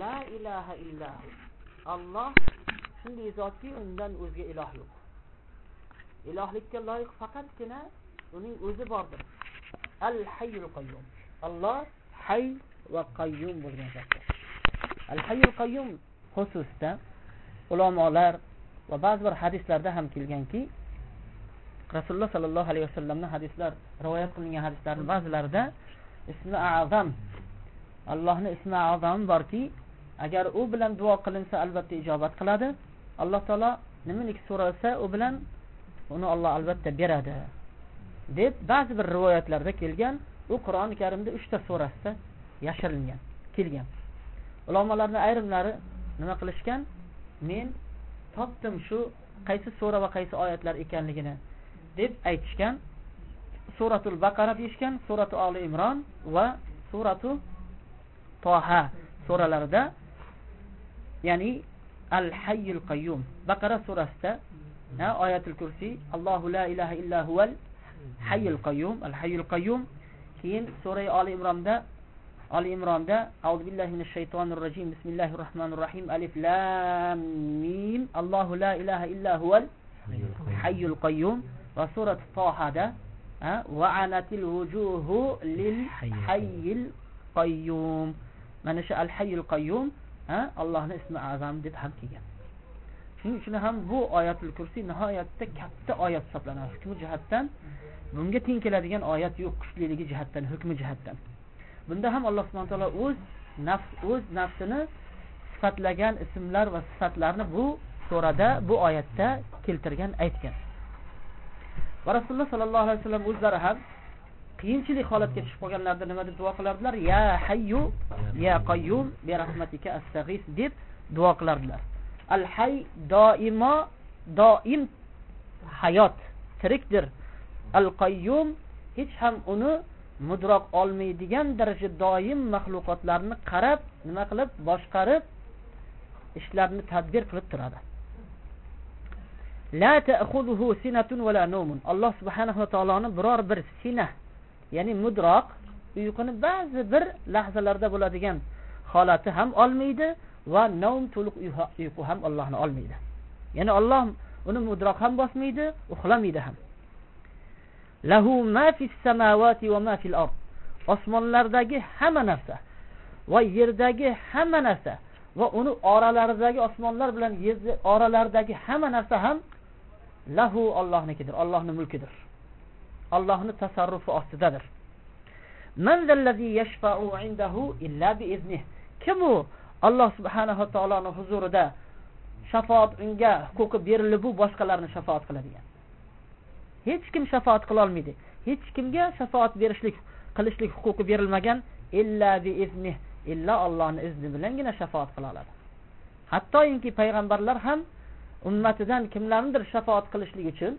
la ilaha illahu alloh shunday zotki undan o'zga iloh yo'q. Ilohlikka loyiq faqatgina uning o'zi bordir. Al hayyul qayyum. Alloh hay va qayyum bo'lgan zotdir. Al hayyul qayyum xususida ulamolar va ba'zi bir hadislarda ham kelganki rasululloh sollallohu alayhi vasallamni hadislar rivoyat qilingan hadislarni ba'zilarida ismi azam allohni ismi azami borki agar u bilan duo qilinsa albatta ijobat qiladi. Alloh taolo nimaniki so'ralsa u bilan uni olloh albatta beradi. Deb ba'zi bir rivoyatlarda kelgan u qur'oni karimda uchta surasida yashiringan kelgan. Ulamolarni ayrimlari nima qilishgan? Men topdim shu qaysi sura va qaysi oyatlar ekanligini deb aytishgan. Suratul baqara deyishgan suratu oli imron va suratu toha suralarida ya'ni al hayyul qayyum baqara surasida oyatul kursi allohu la ilaha illa huval hayyul qayyum al hayyul qayyum keyin sura oli imronda Ali İmran'da Euzu billahi mineşşeytanirracim Bismillahirrahmanirrahim Alif Lam Mim Allahu la ilahe illa huvel hayyul qayyum ve surat Taha'da ve anatil vucuhu lil hayyil qayyum mana shu al hayyul qayyum Allohning ismi azam deb ham kelgan. Shuning uchun ham bu oyatul kursi nihoyatda katta oyat hisoblanadi. Hukmi jihatdan bunga teng keladigan oyat yo'q kuchliligi jihatdan hukmi jihatdan. Bunda ham alloh subhana taolo o'z nafs o'z nafsini sifatlagan ismlar va sifatlarni bu surada bu oyatda keltirgan aytgan. Va rasululloh sollallohu alayhi vasallam o'zlari ham qiyinchilik holatga tushib qolganlarida nima deb duo qilardilar? Ya hayyu ya qayyum bi rahmatika astag'is deb duo qilardilar. Al hay doimo doim hayot tirikdir. Al qayyum hech ham uni mudroq olmaydigan darajada doim maxluqotlarni qarab nima qilib boshqarib ishlarni tadbir qilib turadi. La ta'khuduhu sinatun va la nawmun. Alloh subhanahu va taoloni biror bir sina ya'ni mudroq uyquni ba'zi bir lahzalarda bo'ladigan holati ham olmaydi va navm to'liq uyqu ham Allohni olmaydi. Ya'ni Alloh uni mudroq ham bosmaydi uxlamaydi ham. Lahu ma fis samawati va ma fil ard. Osmonlardagi hamma narsa va yerdagi hamma narsa va uni oralaridagi osmonlar bilan yer oralaridagi hamma narsa ham lahu Allohnikidir Allohning mulkidir. Allohning tasarrufi ostidadir. Man zallazi yashfa'u indahu illa bi iznih kim u? Alloh subhanahu va taoloning huzurida shafaat unga huquqi berilib bu boshqalarni shafaat qiladigan. Hech kim shafaat qila olmaydi hech kimga shafaat berishlik qilishlik huquqi berilmagan illa bi iznih illa Allohning izni bilangina shafaat qila oladi. Hattoki payg'ambarlar ham ummatidan kimlarnidir shafaat qilishlik uchun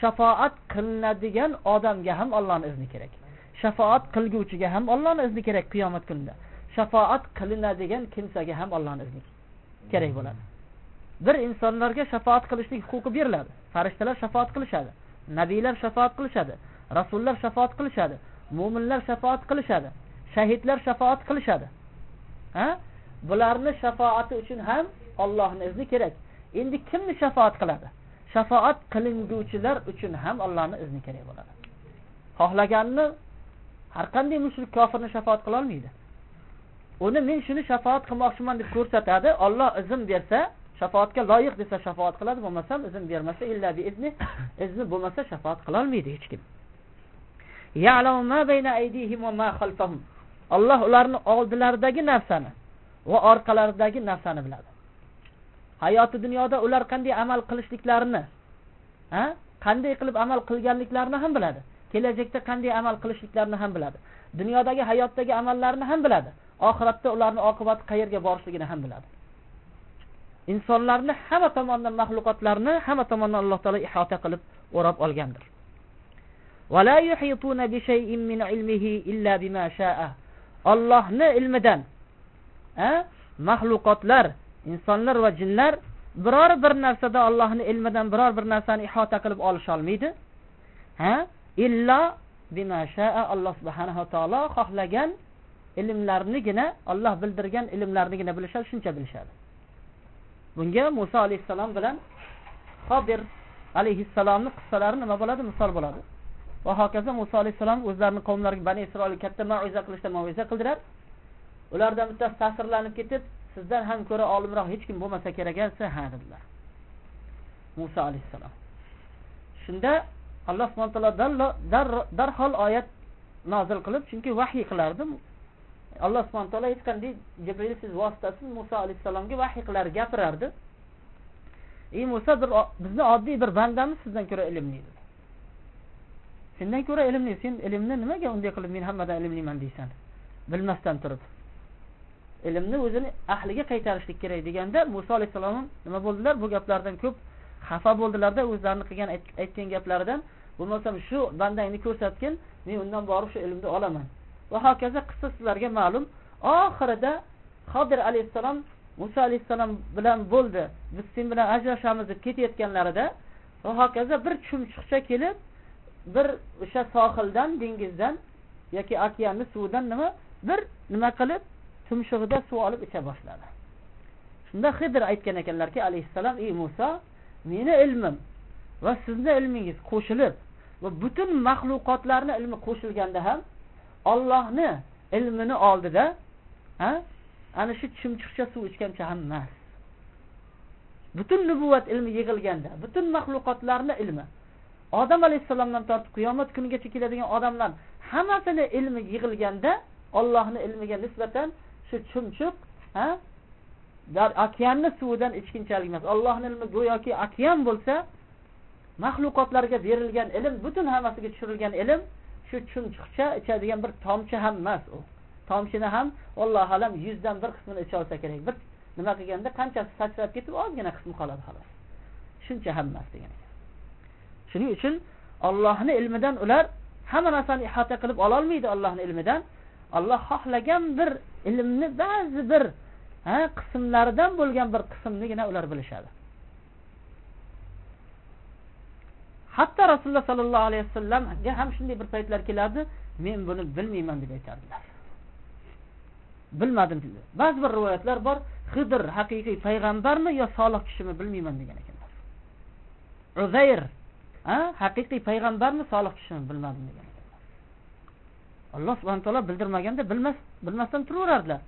shafoat qilinadigan odamga ham Allohning izni kerak. Shafoat qilguvchiga ham Allohning izni kerak qiyomat kunida. Shafoat qilinadigan kimsaga ham Allohning izni kerak bo'ladi. Bir insonlarga shafaat qilishlik huquqi beriladi. Farishtalar shafaat qilishadi. Nabiylar shafaat qilishadi. Rasullar shafaat qilishadi. Mo'minlar shafaat qilishadi. Shahidlar shafaat qilishadi. Ha? Bularni shafoati uchun ham Allohning izni kerak. Endi kimni shafaat qiladi? Shafoat qilinguvchilar uchun ham Allohning izni kerak bo'ladi. Xohlaganni har qanday mushrik kofirni shafaat qila olmaydi. Uni men shuni shafaat qilmoqchiman deb ko'rsatadi Alloh izn bersa shafoatga loyiq desa shafoat qiladi bo'lmasam izn bermasa illa bi izni izni bo'lmasa shafoat qila olmaydi hech kim. Alloh ularni oldilaridagi narsani va orqalaridagi narsani biladi. Hayoti dunyoda ular qanday amal qilishliklarini ha? Qanday qilib amal qilganliklarini ham biladi. Kelajakda qanday amal qilishliklarini ham biladi. Dunyodagi hayotdagi amallarini ham biladi. Oxiratda ularni oqibati qayerga borishligini ham biladi. Insonlarni hamma tomondan maxluqotlarni hamma tomondan Alloh taolo ihota qilib o'rab olgandir. la min ilmihi illa bima sha'a. Ilmidan ha? Maxluqotlar, insonlar va jinlar biror bir narsada Allohni ilmidan biror bir narsani ihota qilib olisholmaydi. Ha? Illa bima Alloh subhanahu va taolo xohlagan ilmlarnigina Alloh bildirgan ilmlarnigina bilishadi shuncha bilishadi bunga Musa alayhissalom bilan Xodir alayhissalomni qissalari nima bo'ladi misol bo'ladi va hokazo Musa alayhissalom o'zlarini qavmlariga Bani Isroilga katta mau'iza qilishda mau'iza qildilar ulardan bittasi ta'sirlanib ketib sizdan ham ko'ra olimroq hech kim bo'lmasa kerak desa ha dedilar. Muso alayhissalom. Shunda Alloh subhana taolo darhol oyat nozil qilib chunki vahiy qilardi alloh subhana taolo hech qanday jibril siz vositasiz muso alayhissalomga vahiy qilar gapirardi. Ey muso bir bizni oddiy bir bandamiz sizdan ko'ra ilmli dedi. Sendan ko'ra ilmli sen ilmni nimaga unday qilib men hammadan ilmliman deysan? Bilmasdan turib. Ilmni o'zini ahliga qaytarishlik kerak deganda muso alayhissalom nima bo'ldilar? Bu gaplardan ko'p xafa bo'ldilarda o'zlarini qilgan aytgan gaplaridan. Bo'lmasam shu bandangni ko'rsatgin men undan borib shu ilmni olaman. Va hokazo qissa sizlarga ma'lum oxirida Xodir alayhissalom Musa alayhissalom bilan bo'ldi. Biz sen bilan ajrashamiz deb ketayotganlarida va hokazo bir chumchuqcha kelib bir o'sha sohildan dengizdan yoki okeanni suvidan nima bir nima qilib tumshug'ida suv olib icha boshladi. Shunda hidr aytgan ekanlarki alayhissalom ey Musa meni ilmim va sizni ilmingiz qo'shilib va butun maxluqotlarni ilmi qo'shilganda ham Allohni ilmini oldida ha ana shu chumchuqcha suv ichgancha ham emas. Butun nubuvat ilmi yig'ilganda butun maxluqotlarni ilmi odam alayhissalomdan tortib qiyomat kunigacha keladigan odamlar hammasini ilmi yig'ilganda ollohni ilmiga nisbatan shu chumchuq ha? Okeanni suvidan ichkinchalik emas. Allohning ilmi go'yoki okean bo'lsa maxluqotlarga berilgan ilm butun hammasiga tushirilgan ilm shu chumchuqcha ichadigan bir tomchi ham emas u. Tomchini ham allohu alam yuzdan bir qismini icha olsa kerak. Bir nima qilganda qanchasi sachrab ketib ozgina qismi qoladi xolos. Shuncha ham emas degan shuning uchun ollohni ilmidan ular hamma narsani ihota qilib ololmaydi ollohni ilmidan. Alloh xohlagan bir ilmni ba'zi bir qismlaridan bo'lgan bir qismnigina ular bilishadi. Hatto rasululloh sollallohu alayhi vasallamga ham shunday bir paytlar kelardi men buni bilmayman deb aytardilar. Bilmadim dedi. Ba'zi bir rivoyatlar bor hidr haqiqiy payg'ambarmi yo solih kishimi bilmayman degan ekanlar. Uzayr haqiqiy payg'ambarmi solih kishimi bilmadim degan alloh subhana taolo bildirmaganda bilmas bilmasdan turaverardilar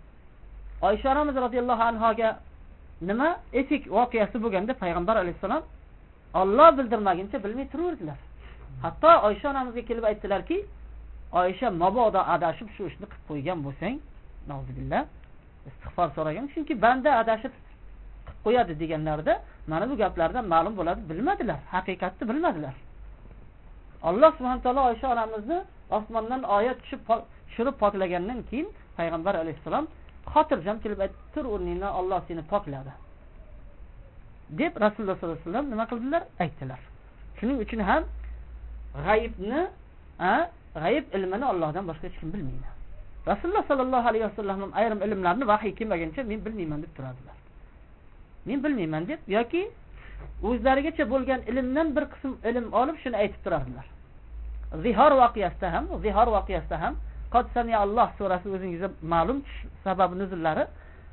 oysha onamiz roziyallohu anhoga nima etik voqeasi bo'lganda payg'ambar alayhissalom Alloh bildirmaguncha bilmay turaverdilar. Hatto Oysha onamizga kelib aytdilarki, Oysha mabodo adashib shu ishni qilib qo'ygan bo'lsang, navzubillah, istig'for so'ragan, chunki banda adashib qilib qo'yadi deganlarida mana bu gaplardan ma'lum bo'ladi, bilmadilar, haqiqatni bilmadilar. Alloh subhanahu taolo Oysha onamizni osmondan oyat tushib tushirib poklagandan keyin payg'ambar alayhisalom xotirjam kelib aytdi, tur o'rningdan olloh seni pokladi. deb rasululloh sollallohu alayhi vasallam nima qildilar? Aytdilar. Shuning uchun ham g'ayibni g'ayib ilmini ollohdan boshqa hech kim bilmaydi. Rasululloh sollallohu alayhi vasallam ayrim ilmlarni vahiy kelmaguncha men bilmayman deb turadilar. Men bilmayman deb yoki o'zlarigacha bo'lgan ilmdan bir qism ilm olib shuni aytib turardilar. Zihor voqeasida ham zihor voqeasida ham qod alloh surasi o'zingizga ma'lum sababi nuzullari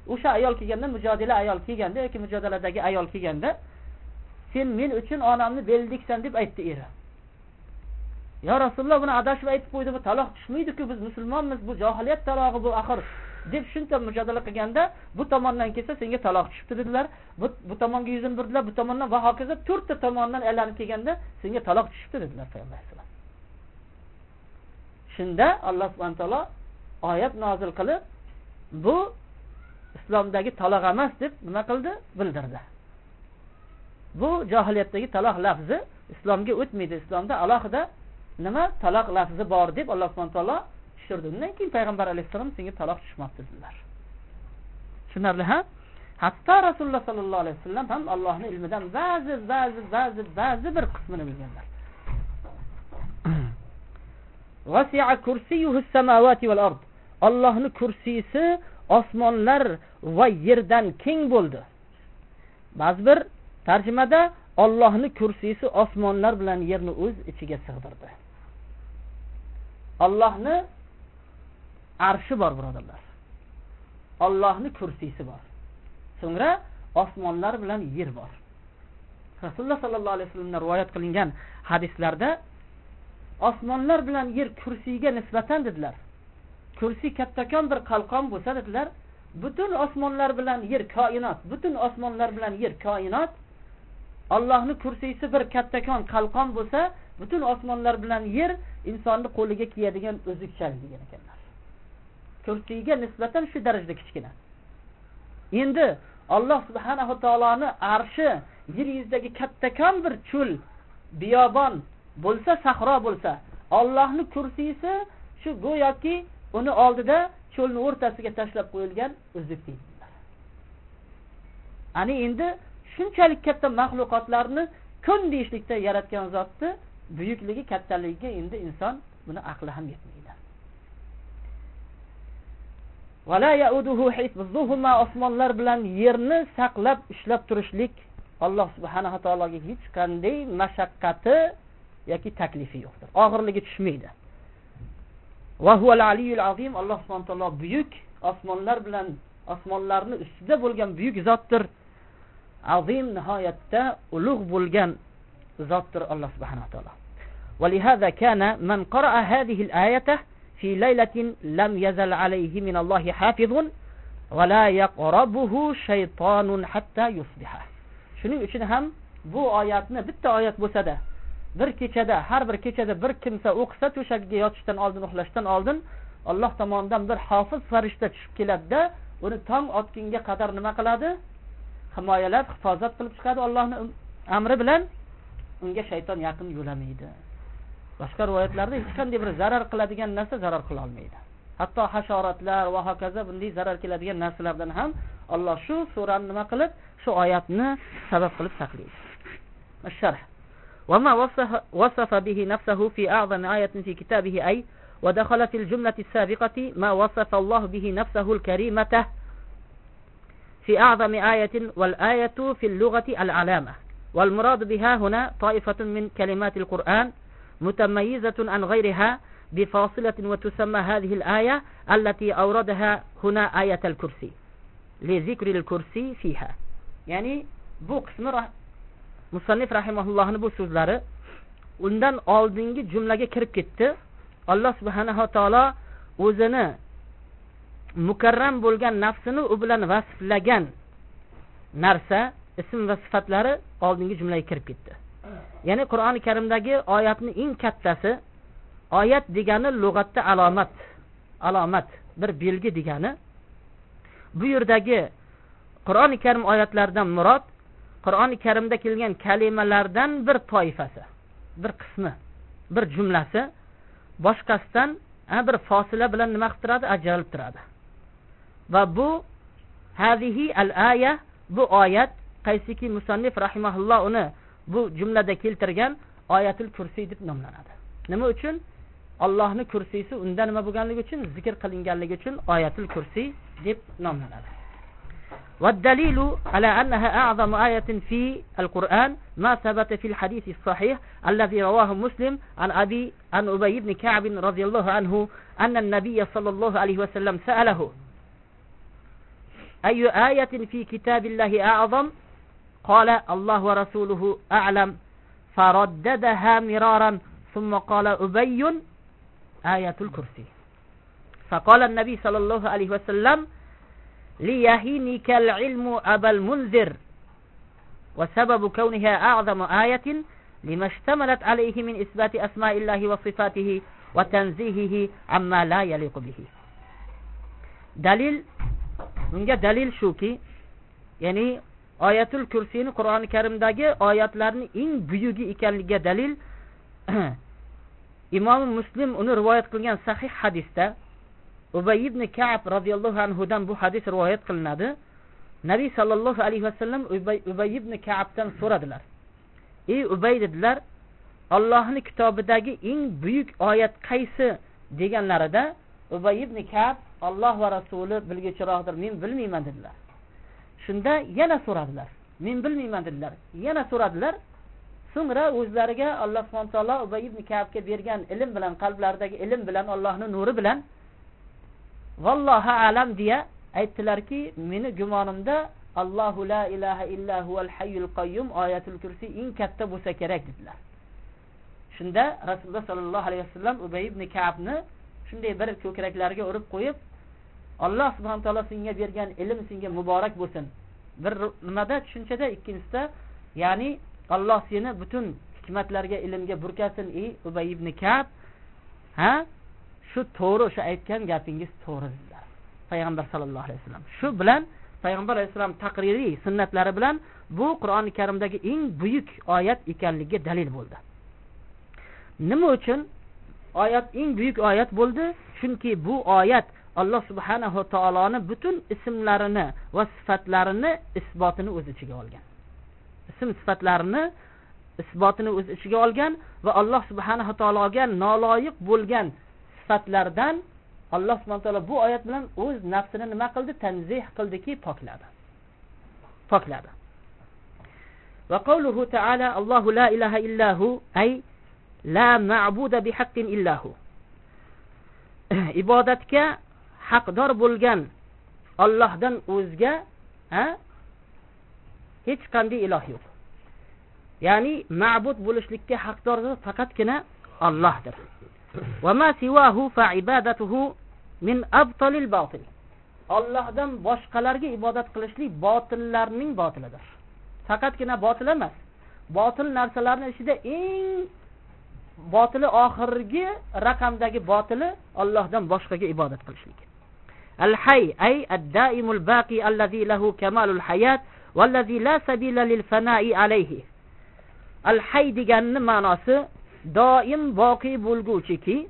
o'sha ayol kelganda mujodila ayol kelganda yoki mujodaladagi ayol kelganda sen men uchun onamni beldiksan deb aytdi eri. Yo rasululloh buni adashib aytib qo'ydimi? Taloq tushmaydiku biz musulmonmiz bu johiliyat talog'i bu axir deb shuncha mujodala qilganda bu tomondan kelsa senga taloq tushibdi dedilar. Bu, bu tomonga yuzini burdilar bu tomondan va hokazo to'rtta tomondan aylanib kelganda senga taloq tushibdi dedilar. Payg'ambar alayhisalom shunda alloh subhana taolo oyat nozil qilib bu islomdagi taloq emas deb nima qildi? Bildirdi. Bu johiliyatdagi taloq lafzi islomga o'tmaydi. Islomda alohida nima taloq lafzi bor deb alloh subhana taolo tushirdi. Undan keyin payg'ambar alayhissalom senga taloq tushmabdi dedilar. Tushunarli ha? Hatto rasululloh sollallohu alayhi vasallam ham allohni ilmidan ba'zi ba'zi ba'zi ba'zi bir qismini bilganlar. Vasi'a kursiyuhu samawati vel ard. ollohni kursiysi osmonlar va yerdan keng bo'ldi. Ba'zi bir tarjimada Allohni kursisi osmonlar bilan yerni o'z ichiga sig'dirdi. Allohni arshi bor birodarlar. Ollohni kursiysi bor. So'ngra osmonlar bilan yer bor. Rasululloh sallallohu alayhi vasallamdan rivoyat qilingan hadislarda osmonlar bilan yer kursiyga nisbatan dedilar. Kursiy kattakon bir qalqon bo'lsa dedilar butun osmonlar bilan yer koinot butun osmonlar bilan yer koinot allohni kursiysi bir kattakon qalqon bo'lsa butun osmonlar bilan yer insonni qo'liga kiyadigan o'zikchalik degan ekanlar. Kursiyga nisbatan shu darajada kichkina. Endi alloh subhanahu taoloni arshi yer yuzidagi kattakon bir cho'l biyobon bo'lsa sahro bo'lsa ollohni kursiysi shu go'yoki uni oldida cho'lni o'rtasiga tashlab qo'yilgan uzuk deydilar ani endi shunchalik katta maxluqotlarni kun deyishlikda yaratgan zotni buyukligi kattaligiga endi inson buni aqli ham yetmaydi. Osmonlar bilan yerni saqlab ushlab turishlik alloh subhanahu taologa hech qanday mashaqqati yoki taklifi yo'qdir og'irligi tushmaydi alloh subhana taolo buyuk osmonlar bilan osmonlarni ustida bo'lgan buyuk zotdir azim nihoyatda ulug' bo'lgan zotdir alloh subhanaa taolo ولهذا كان من قرأ هذه الآية في ليلة لم يزل عليه من الله حافظ ولا يقربه شيطان حتى يصبح shuning uchun ham bu oyatni bitta oyat bo'lsada bir kechada har bir kechada bir kimsa o'qisa to'shagiga yotishdan oldin uxlashdan oldin alloh tomonidan bir hofiz farishta tushib keladida uni tong otgunga qadar nima qiladi? Himoyalab hifozat qilib chiqadi ollohni amri bilan. Unga shayton yaqin yo'lamaydi. Boshqa rivoyatlarda hech qanday bir zarar qiladigan narsa zarar qila olmaydi. Hatto hasharotlar va hokazo bunday zarar keladigan narsalardan ham alloh shu surani nima qilib shu oyatni sabab qilib saqlaydi. Sharh. وما وصف, وصف به نفسه في أعظم آية في كتابه أي ودخل في الجملة السابقة ما وصف الله به نفسه الكريمة في أعظم آية والآية في اللغة العلامة. والمراد بها هنا طائفة من كلمات القرآن متميزة عن غيرها بفاصلة وتسمى هذه الآية التي أوردها هنا آية الكرسي لذكر الكرسي فيها. يعني bu qismi musannif rahimaullohni bu so'zlari undan oldingi jumlaga kirib ketdi. Alloh subhanava taolo o'zini mukarram bo'lgan nafsini u bilan vasflagan narsa ism va sifatlari oldingi jumlaga kirib ketdi. Ya'ni qur'oni karimdagi oyatni eng kattasi oyat degani lug'atda alomat alomat bir belgi degani. Bu yerdagi qur'oni karim oyatlaridan murod qur'oni karimda kelgan kalimalardan bir toifasi bir qismi bir jumlasi boshqasidan bir fosila bilan nima qilib turadi? Ajralib turadi. Va bu hadihi al aya bu oyat qaysiki musannif rahimahulloh uni bu jumlada keltirgan oyatul kursiy deb nomlanadi. Nima uchun? Allohni kursiysi unda nima bo'lganligi uchun zikr qilinganligi uchun oyatul kursiy deb nomlanadi. والدليل على أنها أعظم آية في القرآن ما ثبت في الحديث الصحيح الذي رواه مسلم عن أبي عن أبي بن كعب رضي الله عنه أن النبي صلى الله عليه وسلم سأله أي آية في كتاب الله أعظم؟ قال الله ورسوله أعلم. فرددها مرارا ثم قال أبي آية الكرسي. فقال النبي صلى الله عليه وسلم ليهينك العلم أبا المنذر. وسبب كونها أعظم آية لما اشتملت عليه من إثبات أسماء الله وصفاته وتنزيهه عما لا يليق به. دليل من دليل شوكي يعني آيات الكرسي القرآن الكريم داقي آيات لارن إن بيوغي إكان لغا دليل. إمام مسلم أنه رواية قلنا صحيح حديث ubay ibn kab roziyallohu anhudan bu hadis rivoyat qilinadi. Nabiy sollallohu alayhi vasallam ubay ibn kabdan so'radilar. Ey ubay dedilar ollohni kitobidagi eng buyuk oyat qaysi deganlarida ubay ibn kab olloh va rasuli bilguchiroqdir men bilmayman dedilar. Shunda yana so'radilar men bilmayman dedilar. Yana so'radilar so'ngra o'zlariga alloh subhana taolo ubay ibn kabga bergan ilm bilan qalblaridagi ilm bilan allohni nuri bilan vallohu alam deya aytdilarki meni gumonimda allohu la ilaha illa huval hayyul qayyum oyatul kursiy eng katta bo'lsa kerak dedilar. Shunda rasululloh sollallohu alayhi vasallam ubay ibn kabni shunday bir ko'kraklariga urib qo'yib alloh subhana taolo senga bergan ilm senga muborak bo'lsin. Bir nimada? Tushunchada. Ikkinchisida ya'ni alloh seni butun hikmatlarga ilmga burkasin ey ubay ibn kab. Ha? Shu to'g'ri o'sha aytgan gapingiz to'g'ri dedilar payg'ambar sallallohu alayhi vasallam. Shu bilan payg'ambar alayhissalom taqririy sunnatlari bilan bu qur'oni karimdagi eng buyuk oyat ekanligiga dalil bo'ldi. Nima uchun oyat eng buyuk oyat bo'ldi? Chunki bu oyat alloh subhanahu taoloni butun ismlarini va sifatlarini isbotini o'z ichiga olgan. Ism sifatlarini isbotini o'z ichiga olgan va alloh subhanahu taologa noloyiq bo'lgan sifatlardan alloh subhana taolo bu oyat bilan o'z nafsini nima qildi? Tanzeh qildiki pokladi. Pokladi. Va qavluhu taala allohu la ilaha illahu ay la ma'buda bihaqqin illahu ibodatga haqdor bo'lgan Allohdan o'zga ha hech qanday iloh yo'q. Ya'ni ma'bud bo'lishlikka haqdor faqatgina Allohdir. va ma siwahu fa ibadatuhu min abtalil batil Allohdan boshqalarga ibodat qilishlik botillarning botilidir faqatgina botil emas botil narsalarning ichida eng botili oxirgi raqamdagi botili Allohdan boshqaga ibodat qilishlik الحي أي الدائم الباقي الذي له كمال الحياة والذي لا سبيل للفناء عليه الحي deganni ma'nosi doim voqe bo'lguvchiki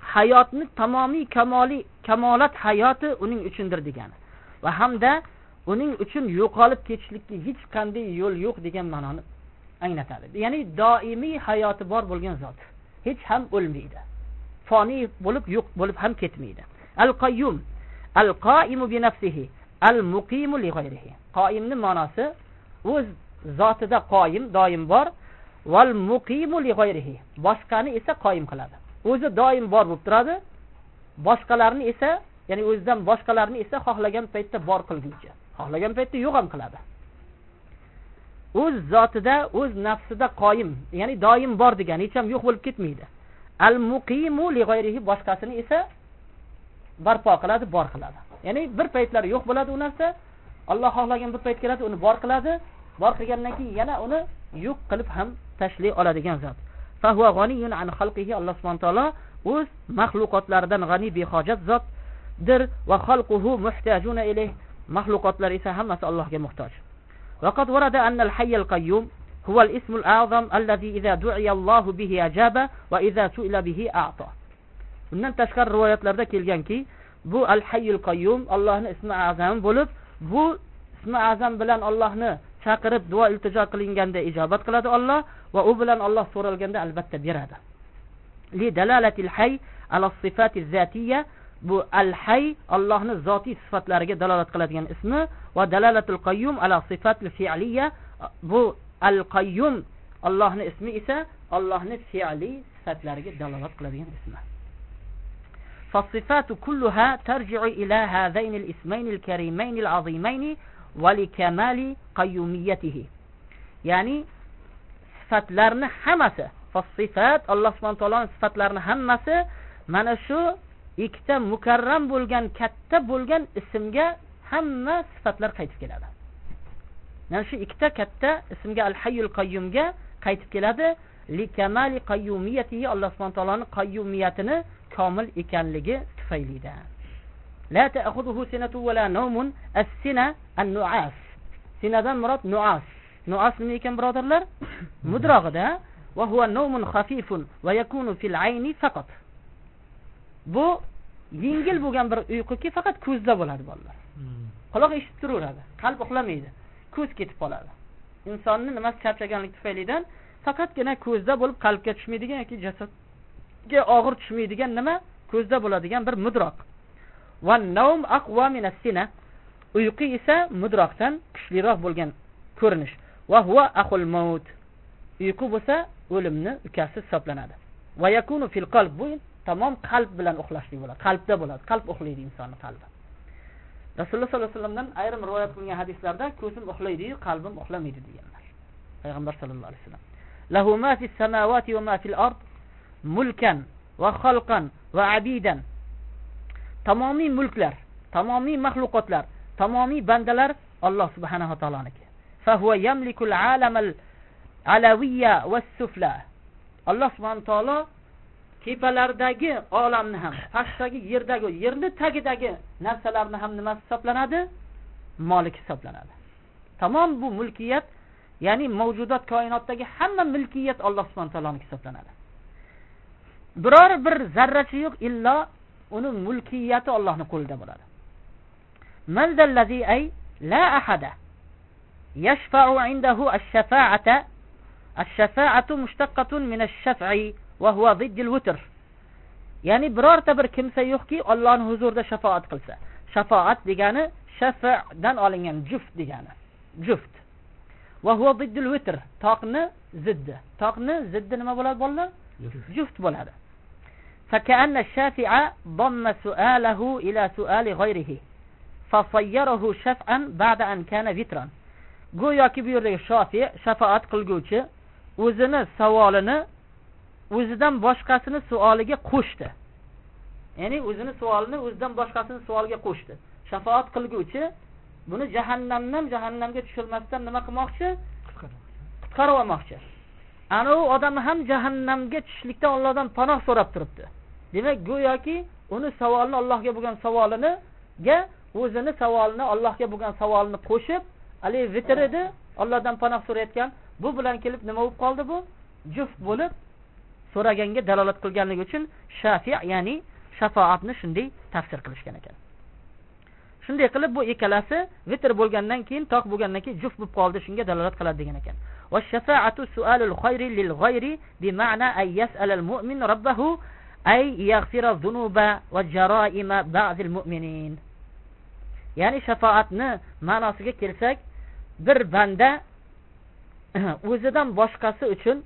hayotni tamomiy kamoli kamolat hayoti uning uchundir degani. Va hamda uning uchun yo'qolib ketishlikka hech qanday yo'l yo'q degan ma'noni anglatadi. Ya'ni doimiy hayoti bor bo'lgan zot hech ham o'lmaydi. Foniy bo'lib yo'q bo'lib ham ketmaydi. Al qayyum al qoimu bi nafsihi al muqimu li g'ayrihi. Qoimni ma'nosi o'z zotida qoyim doim bor val muqimu g'ayrihi. Boshqani esa qoyim qiladi. O'zi doim bor bo'lib turadi. Boshqalarni esa ya'ni o'zidan boshqalarni esa xohlagan paytda bor qilguvchi xohlagan paytda yo'q ham qiladi. O'z zotida o'z nafsida qoyim ya'ni doim bor degani hech ham yo'q bo'lib ketmaydi. Al muqimu li g'ayrihi boshqasini esa barpo qiladi bor qiladi. Ya'ni bir paytlar yo'q bo'ladi u narsa. Alloh xohlagan bir payt keladi uni bor qiladi. Bor qilgandan keyin yana uni yo'q qilib ham tashlay oladigan zot alloh subhana taolo o'z maxluqotlaridan g'ani behojat zotdir va xalquhu muhtajuna ilayh maxluqotlar esa hammasi allohga muhtoj وقد ورد أن الحي القيوم هو الاسم الأعظم الذي إذا دعي الله به أجاب وإذا سئل به أعطى bundan tashqari rivoyatlarda kelganki bu al hayyul qayyum Allohning ismi azam bo'lib bu ismi azam bilan Allohni chaqirib duo iltijo qilinganda ijobat qiladi Alloh va u bilan Alloh so'ralganda albatta beradi li dalalatil hayy ala sifati zatiyya bu al hayy Allohning zotiy sifatlariga dalolat qiladigan ismi va dalalatul qayyum ala sifatil fi'liyya bu al qayyum Allohning ismi esa Allohning fi'li sifatlariga dalolat qiladigan ismi فالصفات كلها ترجع إلى هذين الاسمين الكريمين العظيمين va li kamali qayyumiyatihi ya'ni sifatlarni hammasi sifat alloh subhanahu taoloning sifatlarini hammasi mana shu ikkita mukarram bo'lgan katta bo'lgan ismga hamma sifatlar qaytib keladi. Mana shu ikkita katta ismga al hayyul qayyumga qaytib keladi. Li kamali qayyumiyatihi alloh subhanahu taoloni qayyumiyatini komil ekanligi tufaylidan la ta'khudhuhu sinatu va la nawmun as-sina an-nu'as sinadan murod nu'as nu'as nima ekan birodarlar mudrog'ida va huwa nawmun khafifun va yakunu fil ayni faqat bu yengil bo'lgan bir uyquki faqat ko'zda bo'ladi bolalar quloq eshitib turaveradi qalb uxlamaydi ko'z ketib qoladi insonni nimasi charchaganligi tufaylidan faqatgina ko'zda bo'lib qalbga tushmaydigan yoki jasadga og'ir tushmaydigan nima ko'zda bo'ladigan bir mudroq va navm aqva sina uyqu esa mudroqdan kuchliroq bo'lgan ko'rinish. Va huwa ahul maut. Uyqu bo'lsa o'limni ukasi hisoblanadi. Va yakunu fil qalb. Bu tamom qalb bilan uxlashlik bo'ladi. Qalbda bo'ladi. Qalb uxlaydi insonni qalbi. Rasululloh sollallohu alayhi vasallamdan ayrim rivoyat qilingan hadislarda ko'zim uxlaydiyu qalbim uxlamaydi deganlar. Payg'ambar sallallohu alayhi vasallam. Lahu ma fis samawati va ma fil ard mulkan va xalqan va abidan tamomiy mulklar tamomiy maxluqotlar tamomiy bandalar Alloh subhanahu va taoloniki. Fa huwa alamal alawiyya sufla. Alloh subhanahu va taolo tepalardagi olamni ham pastdagi yerdagi yerni tagidagi narsalarni ham nima hisoblanadi? Molik hisoblanadi. Tamom bu mulkiyat ya'ni mavjudot koinotdagi hamma mulkiyat Alloh subhanahu taoloniki hisoblanadi. Biror bir zarracha yo'q illo uni mulkiyati Allohning qo'lida bo'ladi. Man zallazi ay la ahada yashfa'u indahu ash-shafa'ata ash-shafa'atu mushtaqqatun min ash-shaf'i va huwa ziddil witr. Ya'ni birorta bir kimsa yo'qki Allohning huzurida shafaat qilsa. Shafaat degani shafadan olingan juft degani juft. Va huwa ziddil witr toqni ziddi. Toqni ziddi nima bo'ladi bolalar juft bo'ladi فكأن الشافع ضم سؤاله إلى سؤال غيره فصيره شفعا بعد أن كان vitran go'yoki bu yerdagi shofi shafaat qilguvchi o'zini savolini o'zidan boshqasini savoliga qo'shdi ya'ni o'zini savolini o'zidan boshqasini savoliga qo'shdi shafoat qilguvchi buni jahannamdan jahannamga tushirmasdan nima qilmoqchi qutqarib olmoqchi anavi odam ham jahannamga tushishlikdan Allohdan panoh so'rab turibdi demak go'yoki uni savolini Allohga bo'lgan savoliniga o'zini savolini Allohga bo'lgan savolini qo'shib haligi vitr edi Allohdan panoh so'rayotgan bu bilan kelib nima bo'lib qoldi bu juft bo'lib so'raganga dalolat qilganligi uchun shafi ya'ni shafoatni shunday tafsir qilishgan ekan shunday qilib bu ikkalasi vitr bo'lgandan keyin toq bo'lgandan keyin juft bo'lib qoldi shunga dalolat qiladi degan ekan والشفاعة سؤال الخير للغير بمعنى أن يسأل المؤمن ربه أي يغفر الذنوب والجرائم بعض المؤمنين ya'ni shafoatni ma'nosiga kelsak bir banda o'zidan boshqasi uchun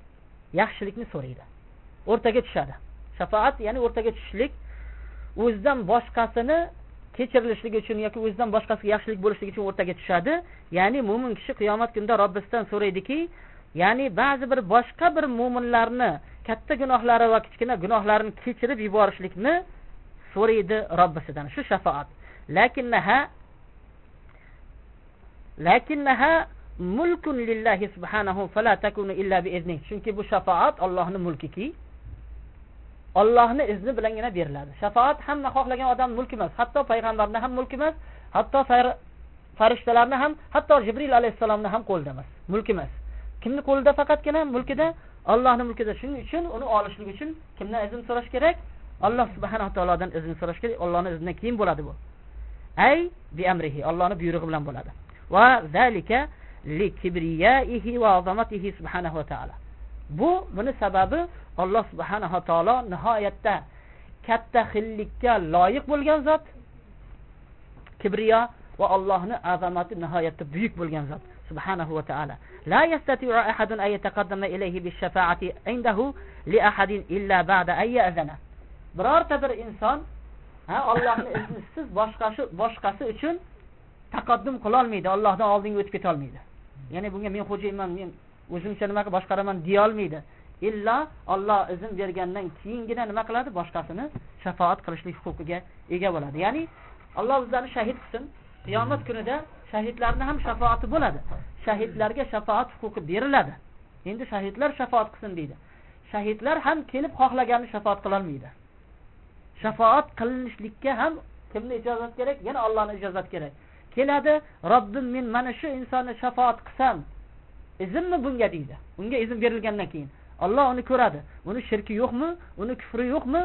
yaxshilikni so'raydi o'rtaga tushadi shafoat ya'ni o'rtaga tushishlik o'zidan boshqasini kechirilishligi uchun yoki o'zidan boshqasiga yaxshilik bo'lishligi uchun o'rtaga tushadi ya'ni mo'min kishi qiyomat kunida robbisidan so'raydiki ya'ni ba'zi bir boshqa bir mo'minlarni katta gunohlari va kichkina gunohlarini kechirib yuborishlikni so'raydi robbisidan shu shafoat lakinnaha lakinnaha mulkun lillahi subhanahu fala takunu illa bi izni chunki bu shafoat Allohning mulkiki Allohni izni bilangina beriladi. Shafaat hamma xohlagan odam mulk emas, hatto payg'ambarni ham mulk emas, hatto farishtalarni ham, hatto Jibril alayhissalomni ham qo'lida emas, mulk emas. Kimni qo'lida faqatgina mulkida? Allohning mulkida. Shuning uchun uni olishlik uchun kimdan izn so'rash kerak? Alloh subhanahu taolodan izn so'rash kerak. Allohning iznidan keyin bo'ladi bu. Ay bi amrihi, Allohning buyrug'i bilan bo'ladi. Va zalika li kibriyaihi va azamatihi subhanahu va taolo. Bu buni sababi Alloh subhanahu va taolo nihoyatda katta xillikka loyiq bo'lgan zot. Kibriyo va Allohning azamati nihoyatda buyuk bo'lgan zot subhanahu va taala La yastati'u ahadun ay yataqaddama ilayhi bish-shafa'ati indahu li ahadin illa ba'da ay ya'zana. Birorta bir inson ha Allohning iznisiz boshqasi boshqasi uchun taqaddum qila olmaydi, Allohdan oldinga o'tib keta olmaydi. Ya'ni bunga men xo'jayman, men o'zimcha nima qilib boshqaraman deya olmaydi. illa Alloh izn bergandan keyingina nima qiladi? Boshqasini shafaat qilishlik huquqiga ega bo'ladi. Ya'ni Alloh bizlarni shahid qilsin. Qiyomat kunida shahidlarni ham shafaati bo'ladi. Shahidlarga shafaat huquqi beriladi. Endi shahidlar shafaat qilsin deydi. Shahidlar ham kelib xohlaganini shafaat qila olmaydi. Shafaat qilinishlikka ham kimni ijozat kerak? Yana Allohning ijozati kerak. Keladi, Robbim men mana shu insonni shafaat qilsam, izinmi bunga deydi. Unga izn berilgandan keyin Alloh uni ko'radi. Uni shirki yo'qmi? Uni kufri yo'qmi?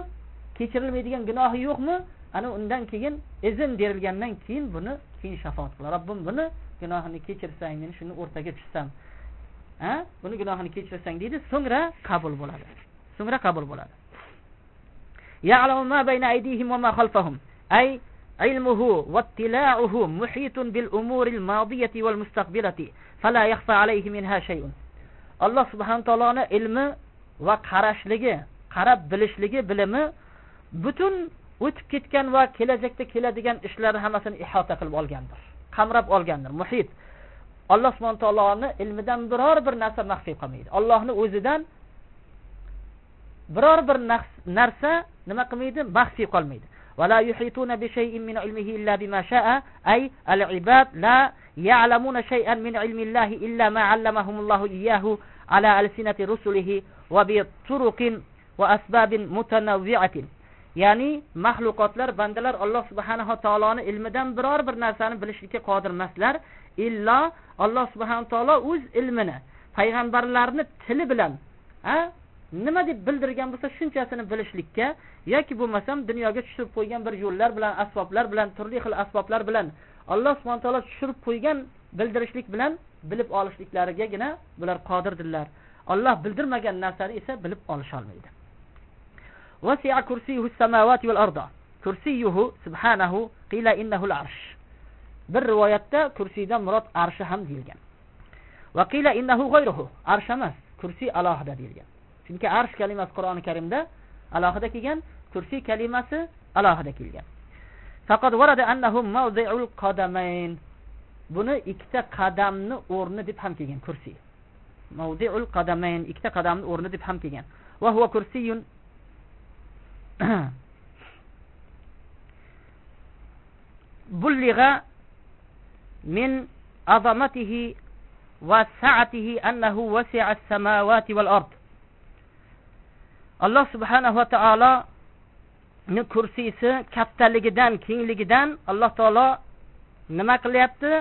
Kechirilmaydigan gunohi yo'qmi? Ana undan keyin izn berilgandan keyin buni keyin shafaat qiladi. Robbim buni gunohini kechirsang, men shuni o'rtaga tushsam. Ha? Buni gunohini kechirsang deydi, so'ngra qabul bo'ladi. So'ngra qabul bo'ladi. Ya'lamu ma bayna aydihim va ma khalfahum. Ay ilmuhu va ittila'uhu muhitun bil umuril madiyati wal mustaqbilati fala yakhfa alayhi minha shay'un. Alloh subhanahu taoloning ilmi va qarashligi, qarab bilishligi, bilimi butun o'tib ketgan va kelajakda keladigan ishlarni hammasini ihota qilib olgandir qamrab olgandir muhit alloh subhana taoloni ilmidan biror bir narsa maxfiy qolmaydi ollohni o'zidan biror bir narsa nima qilmaydi maxfiy qolmaydi ولا يحيطون بشيء من علمه إلا بما شاء أي العباد لا يعلمون شيئا من علم الله إلا ما علمهم الله إياه على ألسنة رسله وبطرق وأسباب متنوعة ya'ni maxluqotlar bandalar alloh subhanahu taoloni ilmidan biror bir narsani bilishlikka qodir emaslar. Illo alloh subhanahu taolo o'z ilmini payg'ambarlarni tili bilan a nima deb bildirgan bo'lsa shunchasini bilishlikka yoki bo'lmasam dunyoga tushirib qo'ygan bir yo'llar bilan asboblar bilan turli xil asboblar bilan alloh subhana taolo tushirib qo'ygan bildirishlik bilan bilib olishliklarigagina bular qodirdirlar. Olloh bildirmagan narsani esa bilib olisholmaydi. وسع كرسيه السماوات والأرض كرسيه سبحانه قيل إنه العرش bir rivoyatda kursidan murod arshi ham deyilgan va qila innahu g'ayruhu arsh emas kursiy alohida deyilgan chunki arsh kalimasi qur'oni karimda alohida kelgan kursiy kalimasi alohida kelgan faqat varada annahu mawdi'ul qadamayn buni ikkita qadamni o'rni deb ham kelgan kursiy mawdi'ul qadamayn ikkita qadamni o'rni deb ham kelgan va huwa kursiyun بلغ من عظمته وسعته أنه وسع السماوات والأرض alloh subhanahu va taolo kursiysi kattaligidan kengligidan alloh taolo nima qilyapti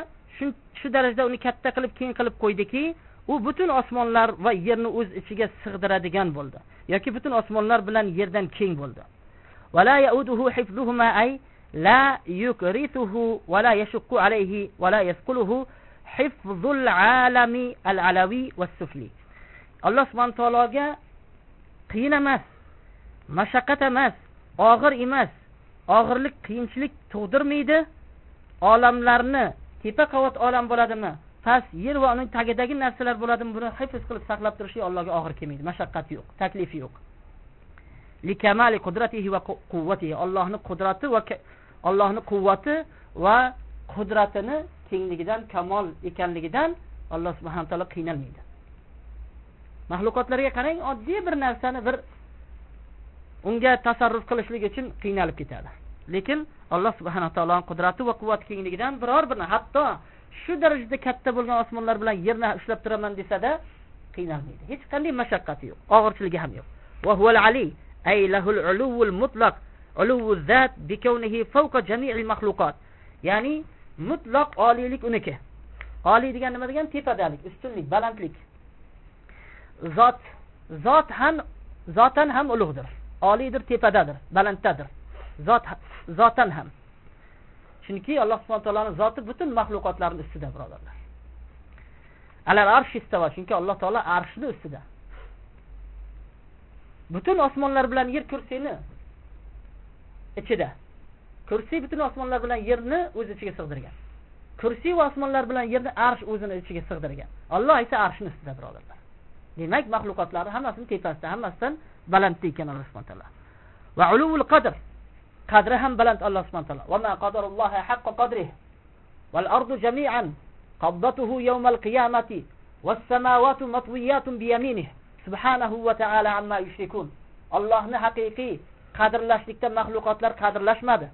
shu darajada uni katta qilib keng qilib qo'ydiki u butun osmonlar va yerni o'z ichiga sig'diradigan bo'ldi yoki butun osmonlar bilan yerdan keng bo'ldi ولا يؤده حفظهما أي لا يكرثه ولا يشق عليه ولا يثقله حفظ العالم العلوي والسفلي alloh subhana taologa qiyin emas mashaqqat emas og'ir emas og'irlik qiyinchilik tug'dirmaydi olamlarni tepa qavat olam bo'ladimi Past yer va uning tagidagi narsalar bo'ladimi buni hifz qilib saqlab turishi allohga og'ir kelmaydi mashaqqat yo'q taklifi yo'q likamali qudratihi va quvvatihi Allohni qudrati va Allohni quvvati va qudratini kengligidan kamol ekanligidan Alloh subhanahu taolo qiynalmaydi. Mahluqotlarga qarang, oddiy bir narsani bir unga tasarruf qilishlik uchun qiynalib ketadi. Lekin Alloh subhanahu taoloni qudrati va quvvati kengligidan biror bir hatto shu darajada katta bo'lgan osmonlar bilan yerni ushlab turaman desada qiynalmaydi. Hech qanday mashaqqati yo'q og'irchiligi ham yo'q. Va huval ali ay lahul mutlaq bikawnihi fawqa jami'il ya'ni mutlaq oliylik uniki. Oliy degan nima degani? Tepadalik ustunlik balandlik. Zot zot ham zotan ham ulug'dir. Oliydir tepadadir balanddadir. Zot zotan ham. Chunki alloh subhana taoloni zoti butun maxluqotlarni ustida birodarlar. Alal arsh istava chunki alloh taolo arshni ustida. Butun osmonlar bilan yer kursini ichida. Kursiy butun osmonlar bilan yerni o'z ichiga sig'dirgan. Kursiy va osmonlar bilan yerni arsh o'zini ichiga sig'dirgan. Alloh esa arshni ustida birodarlar. Demak maxluqotlarni hammasini tepasida hammasidan balandda ekan alloh subhana taolo. Va uluvul qadr. Qadri ham baland alloh subhana taolo. Va ma haqqa qadrih. Val ardu jami'an. Qabdatuhu yawmal qiyamati. Was samawati matwiyatun bi yaminihi subhanahu va taala amma yushrikun. Allohni haqiqiy qadrlashlikda maxluqotlar qadrlashmadi.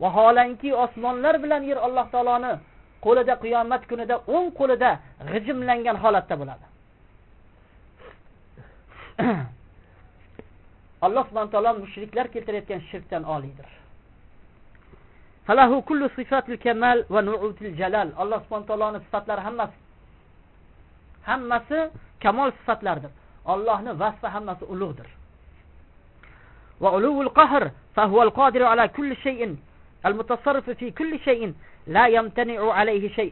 Vaholanki osmonlar bilan yer Alloh taoloni qo'lida qiyomat kunida o'ng qo'lida g'ijimlangan holatda bo'ladi. alloh subhana taolo mushriklar keltirayotgan shirkdan oliydir. Falahu kullu sifatil kamal va nu'util jalal. Alloh subhana taoloni sifatlari hammasi. Hammasi kamol sifatlardir. Allohni vasfi hammasi ulug'dir. Va ulug'ul qahr fa huwa al-qadiru ala kulli shay'in. Al mutasarrifu fi kulli shay'in. La yamtani'u alayhi shay.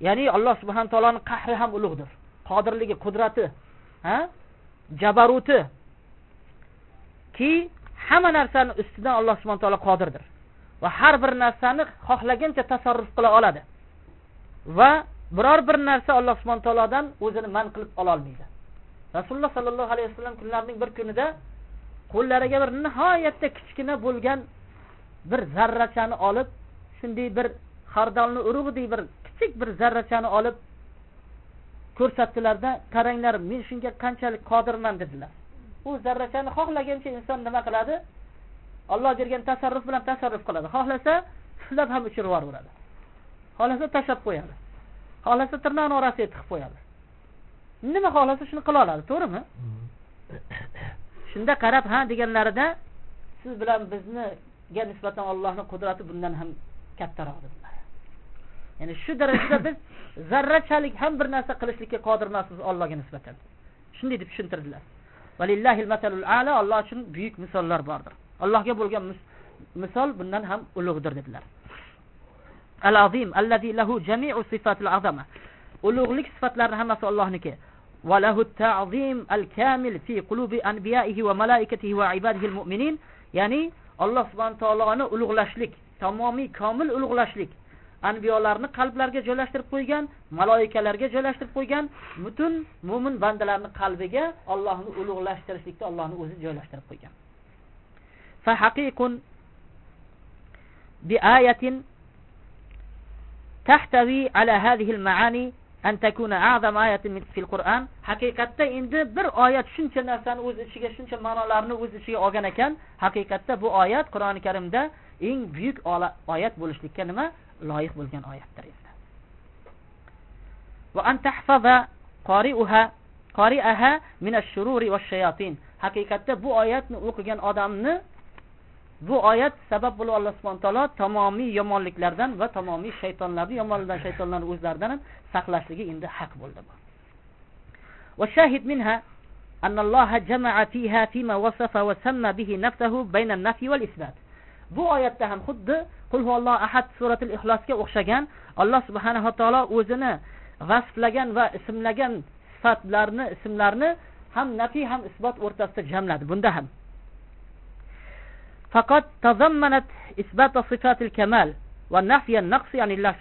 Ya'ni Alloh subhanahu taoloni qahri ham ulug'dir. Qodirligi qudrati ha? Jabaruti ki hamma narsani ustidan Alloh subhana taolo qodirdir. Va har bir narsani xohlagancha tasarruf qila oladi. Va biror bir narsa Alloh subhana taolodan o'zini man qilib ola olmaydi. Rasululloh sollallohu alayhi vasallam kunlarning bir kunida qo'llariga bir nihoyatda kichkina bo'lgan bir zarrachani olib shunday bir xardalni urug'idek bir kichik bir zarrachani olib ko'rsatdilarda qaranglar men shunga qanchalik qodirman dedilar. U zarrachani xohlagancha inson nima qiladi? Olloh bergan tasarruf bilan tasarruf qiladi. Xohlasa puflab ham uchirib yuboraveradi xohlasa tashlab qo'yadi. Xohlasa tirnoqni orasiga tiqib qo'yadi. Nima xohlasa shuni qila oladi. To'g'rimi? Shunda qarab ha deganlarida siz bilan bizniga nisbatan Allohning qudrati bundan ham kattaroq dedilar. Ya'ni shu darajada biz zarrachalik ham bir narsa qilishlikka qodir emasmiz Allohga nisbatan. Shunday deb tushuntirdilar. valillahil masalul a'la Alloh uchun buyuk misollar bordir Allohga bo'lgan misol bundan ham ulug'dir dedilar al-azim allazi lahu jami'u sifatil azama ulug'lik sifatlari hammasi Allohniki وله التعظيم الكامل في قلوب أنبيائه وملائكته وعباده المؤمنين ya'ni Alloh subhanahu taoloni ulug'lashlik tamomiy komil ulug'lashlik anbiyolarni qalblariga joylashtirib qo'ygan maloikalarga joylashtirib qo'ygan butun mo'min bandalarni qalbiga Allohni ulug'lashtirishlikda ollohni o'zi joylashtirib qo'ygan. Fa haqiqun bi ayatin tahtawi ala hadhihi al-ma'ani an takuna a'zam ayatin fil Qur'an. Haqiqatda endi bir oyat shuncha narsani o'z ichiga shuncha ma'nolarni o'z ichiga olgan ekan. Haqiqatda bu oyat Qur'oni Karimda eng buyuk oyat bo'lishlikka nima? loyiq bo'lgan oyatdir endi va an tahfaza qari'uha qari'aha min ash-shururi wash-shayatin haqiqatda bu oyatni o'qigan odamni bu oyat sabab bo'lib Alloh subhanahu taolo tamomiy yomonliklardan va tamomiy shaytonlarni yomonlardan shaytonlarni o'zlaridan saqlashligi endi haq bo'ldi bu. Va shahid minha أن الله جمع فيها فيما وصف وسمى به نفسه بين النفي والإثبات bu oyatda ham xuddi qul huvallohu ahad suratil ixlosga o'xshagan alloh subhanava taolo o'zini vasflagan va ismlagan sifatlarni ismlarni ham nafiy ham isbot o'rtasida jamladi. Bunda ham. Faqat tazammanat isbata sifatil kamal va nafya naqsi anillah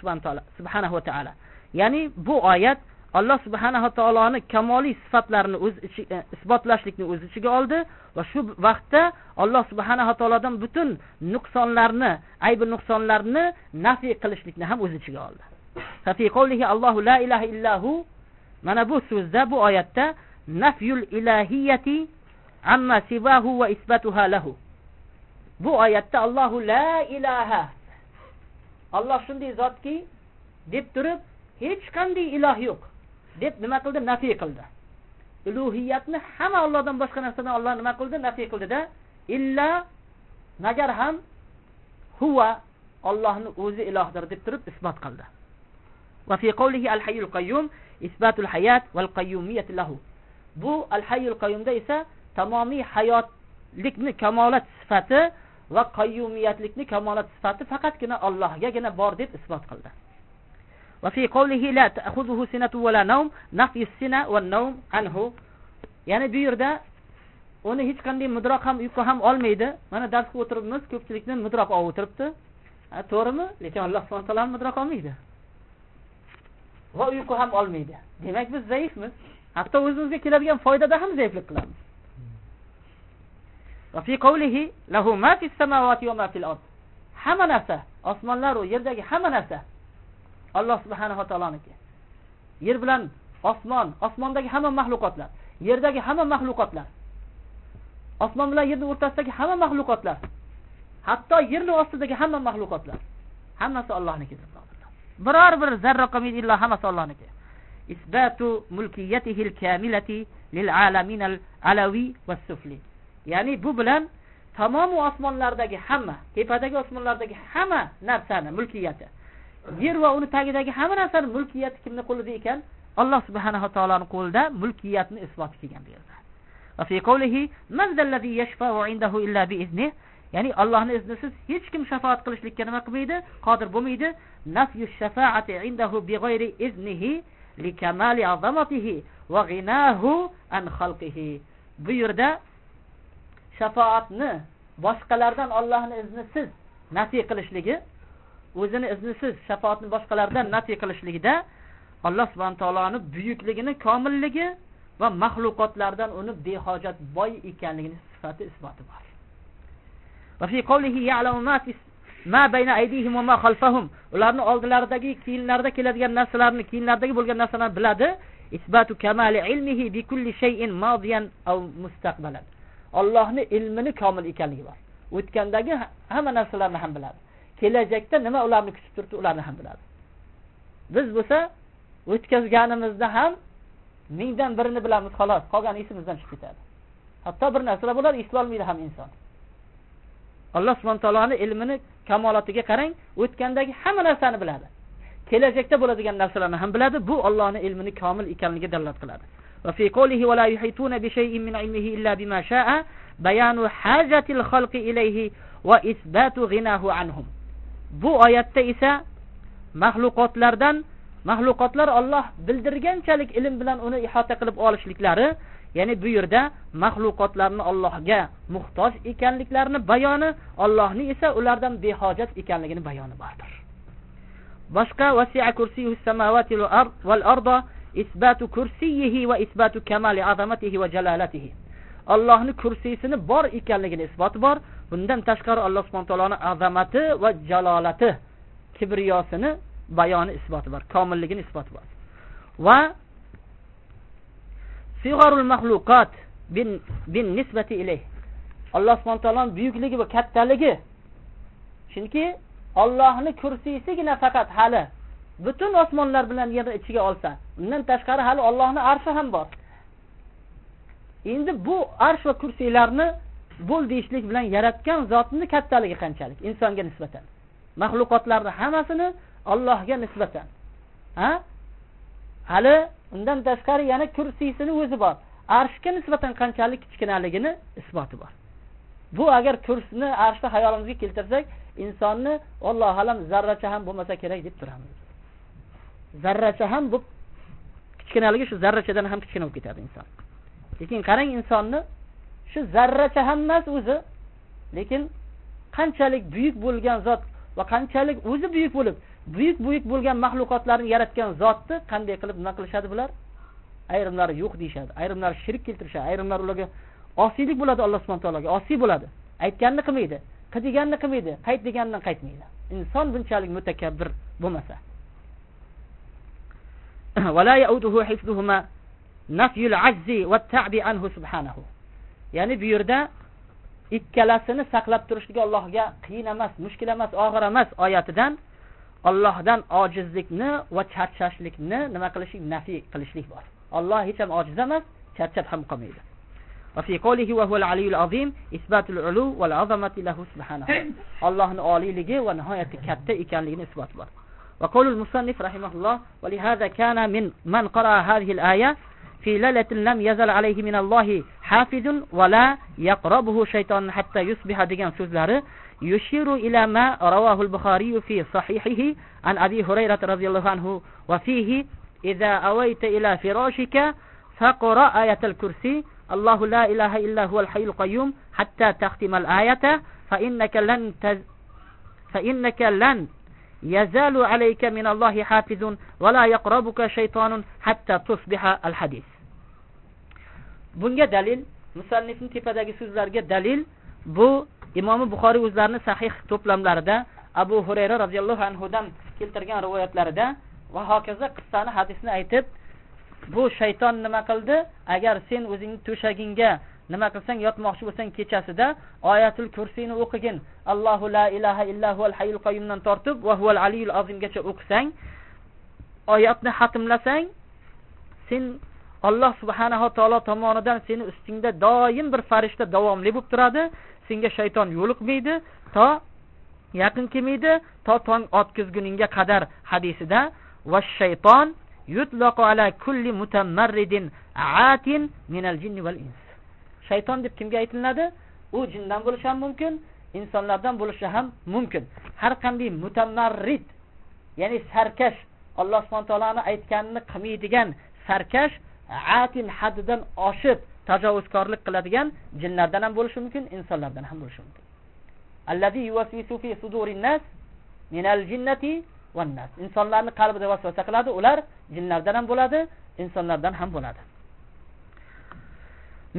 subhanahu va taolo. Ya'ni bu oyat Alloh subhanava taoloni kamoliy sifatlarini o'z ichiga e, isbotlashlikni o'z ichiga oldi va shu vaqtda Alloh subhanava taolodan butun nuqsonlarni, aybi nuqsonlarni nafiy qilishlikni ham o'z ichiga oldi. Allohu la ilaha illahu mana bu so'zda bu oyatda nafyul ilahiyati amma sivahu va isbatuha lahu. Bu oyatda Allohu la ilaha Alloh shunday zotki deb turib hech qanday iloh yo'q. Deb nima qildi? Nafiy qildi. Ulug'iyatni hamma Allohdan boshqa narsadan Alloh nima qildi? Nafiy qildida illa nagar ham huva Allohni o'zi ilohdir deb turib isbot qildi. Va fi qawlihi al hayyul qayyum isbatul hayat val qayyumiyat lahu. Bu al hayyul qayyumda esa tamomiy hayotlikni kamolat sifati va qayyumiyatlikni kamolat sifati faqatgina Allohgagina bor deb isbot qildi. Va fi لا la ta'khudhuhu sinatu wa la nawm والنوم عنه va nawm anhu. Ya'ni bu yerda uni hech qanday mudroq ham uyqu ham olmaydi. Mana darsga o'tiribmiz, ko'pchilikni mudroq olib o'tiribdi. To'g'rimi? Lekin Alloh subhana taolo mudroq olmaydi. Va uyqu ham olmaydi. Demak biz zaifmiz. Hatto o'zimizga keladigan foydada ham zaiflik qilamiz. Va fi qawlihi lahu ma fis samawati va ma fil ard. Hamma narsa, osmonlar va yerdagi hamma narsa Alloh subhanahu va taoloniki. Yer bilan osmon, osmondagi hamma maxluqotlar yerdagi hamma maxluqotlar Osmon bilan yerning o'rtasidagi hamma maxluqotlar hatto yerning ostidagi hamma maxluqotlar hammasi Allohnikidir. Biror bir zarra qilmaydi illo hammasi Allohniki. Isbatu mulkiyatihil kamilati lil alamin al-alawi was-sufli. Ya'ni bu bilan tamom osmonlardagi hamma, tepadagi osmonlardagi hamma narsani mulkiyati, yer va uni tagidagi hamma narsani mulkiyati kimni qo'lida ekan? Alloh subhanahu va taoloning qo'lida mulkiyatni isbot kelgan bu yerda. Va zallazi yashfa'u 'indahu illa bi iznihi Ya'ni Allohning iznisiz hech kim shafaat qilishlikka nima qilmaydi? Qodir bo'lmaydi. 'indahu bi iznihi va an khalqihi. Bu yerda shafoatni boshqalardan Allohning iznisiz nafiy qilishligi o'zini iznisiz shafoatni boshqalardan nafiy qilishligida Alloh subhanahu taoloning buyukligini, komilligi va mahluqotlardan uni behojat boy ekanligini sifati isboti bor. Va fi ya'lamu ma aydihim ma ularni oldilaridagi keyinlarida keladigan narsalarni keyinlaridagi bo'lgan narsalarni biladi. Isbatu kamali ilmihi bi kulli shay'in madiyan aw mustaqbalan. Allohni ilmini komil ekanligi bor. O'tgandagi hamma narsalarni ham biladi. Kelajakda nima ularni kutib turibdi ularni ham biladi. Biz bo'lsa o'tkazganimizda ham mingdan birini bilamiz xolos. Qolgani esimizdan chiqib ketadi. Hatto bir narsalar bo'ladi eslolmaydi ham inson. Alloh subhana taoloni ilmini kamolotiga qarang o'tgandagi hamma narsani biladi. Kelajakda bo'ladigan narsalarni ham biladi bu Allohning ilmini komil ekanligiga dalolat qiladi. Va fi va la yuhituna bi shay'in min ilmihi illa bima sha'a bayanu hajatil khalqi ilayhi bu oyatda esa mahluqotlardan mahluqotlar Alloh bildirganchalik ilm bilan uni ihota qilib olishliklari ya'ni bu yerda mahluqotlarni Allohga muhtoj ekanliklarini bayoni ollohni esa ulardan behojat ekanligini bayoni bordir. Boshqa wasi'a kursiyuhu samawati val arda isbatu kursiyihi va isbatu kamali azamatihi va jalalatihi. Allohni kursisini bor ekanligini isboti bor. Bundan tashqari Alloh subhana taoloni azamati va jalolati kibriyosini bayoni isboti bor komilligini isboti bor. Va sig'arul mahluqat bin bin nisbati ilayh. Alloh subhana taoloni buyukligi va kattaligi. Chunki ollohni kursiysigina faqat hali. Butun osmonlar bilan yerni ichiga olsa undan tashqari hali ollohni arshi ham bor. Endi bu arsh va kursiylarni bo'l deyishlik bilan yaratgan zotni kattaligi qanchalik? Insonga nisbatan. Maxluqotlarni hammasini Allohga nisbatan. Ha? Hali undan tashqari yana kursisini o'zi bor. Arshga nisbatan qanchalik kichkinaligini isboti bor. Bu agar kursini arshni hayolimizga keltirsak insonni allohu alam zarracha ham bo'lmasa kerak deb turamiz. Zarracha ham bu kichkinaligi shu zarrachadan ham kichkina bo'lib ketadi inson. Lekin qarang insonni shu zarracha ham emas o'zi. Lekin qanchalik buyuk bo'lgan zot va qanchalik o'zi buyuk bo'lib buyuk buyuk bo'lgan maxluqotlarni yaratgan zotni qanday qilib nima qilishadi bular? Ayrimlari yo'q deyishadi ayrimlari shirk keltirishadi ayrimlar ularga osiylik bo'ladi alloh subhana taologa osiy bo'ladi. Aytganini qilmaydi qil deganini qilmaydi qayt deganidan qaytmaydi. Inson bunchalik mutakabbir bo'lmasa. ya'ni bu yerda ikkalasini saqlab turishligi allohga qiyin emas mushkul emas og'ir emas oyatidan Allohdan ojizlikni va charchashlikni nima qilishlik nafiy qilishlik bor. Alloh hech ham ojiz emas, charchab ham qolmaydi. Va fi qawlihi va huval aliyul azim isbatul ulu wal azamati lahu subhanahu. Allohning oliyligi va nihoyatda katta ekanligini isbot bor. Va qawlul musannif rahimahulloh va lihada kana min man qara hadhihi al-aya في ليلة لم يزل عليه من الله حافظ ولا يقربه شيطان حتى يصبح ديگان سوزلاري يشير إلى ما رواه البخاري في صحيحه عن أبي هريرة رضي الله عنه وفيه إذا أويت إلى فراشك فقرأ آية الكرسي الله لا إله إلا هو الحي القيوم حتى تختم الآية فإنك لن تز... فإنك لن yazalu alayka minallohi hafizun va la yaqrabuka shaytonun hatta tusbiha al hadis bunga dalil musannifning tepadagi so'zlarga dalil bu imomi buxoriy o'zlarini sahih to'plamlarida abu hurayra roziyallohu anhudan keltirgan rivoyatlarida va hokazo qissani hadisni aytib bu shayton nima qildi? Agar sen o'zingni to'shagingga nima qilsang yotmoqchi bo'lsang kechasida oyatul kursiyni o'qigin. Allohu la ilaha illa al-hayyul qayyumdan tortib va huval aliyul azimgacha o'qisang oyatni xatmlasang sen alloh subhanahu taolo tomonidan seni ustingda doim bir farishta davomli bo'lib turadi. Senga shayton yo'liqmaydi to yaqin kelmaydi to tong otkizguningga qadar hadisida va shayton yutlaqu ala kulli mutamarridin atin minal jinni val ins. Shayton deb kimga aytiladi u jindan bo'lishi ham mumkin insonlardan bo'lishi ham mumkin. Har qanday mutamarrid ya'ni sarkash alloh subhana taoloni aytganini qilmaydigan sarkash atil haddidan oshib tajovuzkorlik qiladigan jinlardan ham bo'lishi mumkin insonlardan ham bo'lishi mumkin. Allazi yuwaswisu fi sudurin nas minal jinnati wan nas. Insonlarning qalbida vasvasa qiladi ular jinlardan ham bo'ladi insonlardan ham bo'ladi.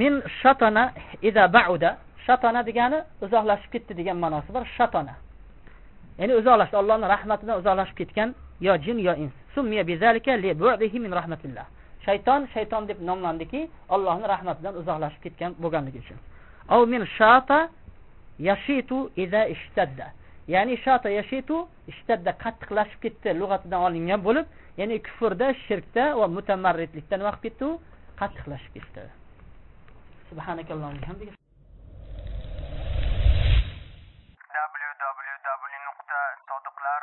Min shatana ida ba'uda. Shatana degani uzoqlashib ketdi degan ma'nosi bor shatana. Ya'ni uzoqlashdi allohni rahmatidan uzoqlashib ketgan yo jin yo ins. Min rahmatillah. Shayton shayton deb nomlandiki allohni rahmatidan uzoqlashib ketgan bo'lganligi uchun. Av min shata yashitu ida ishtadda. Ya'ni shata yashitu ishtadda qattiqlashib ketdi lug'atidan olingan bo'lib ya'ni kufrda shirkda va mutamarridlikda nima qilib ketdi u qattiqlashib ketdi. سبحانك اللهم وبحمدك www.sodiqlar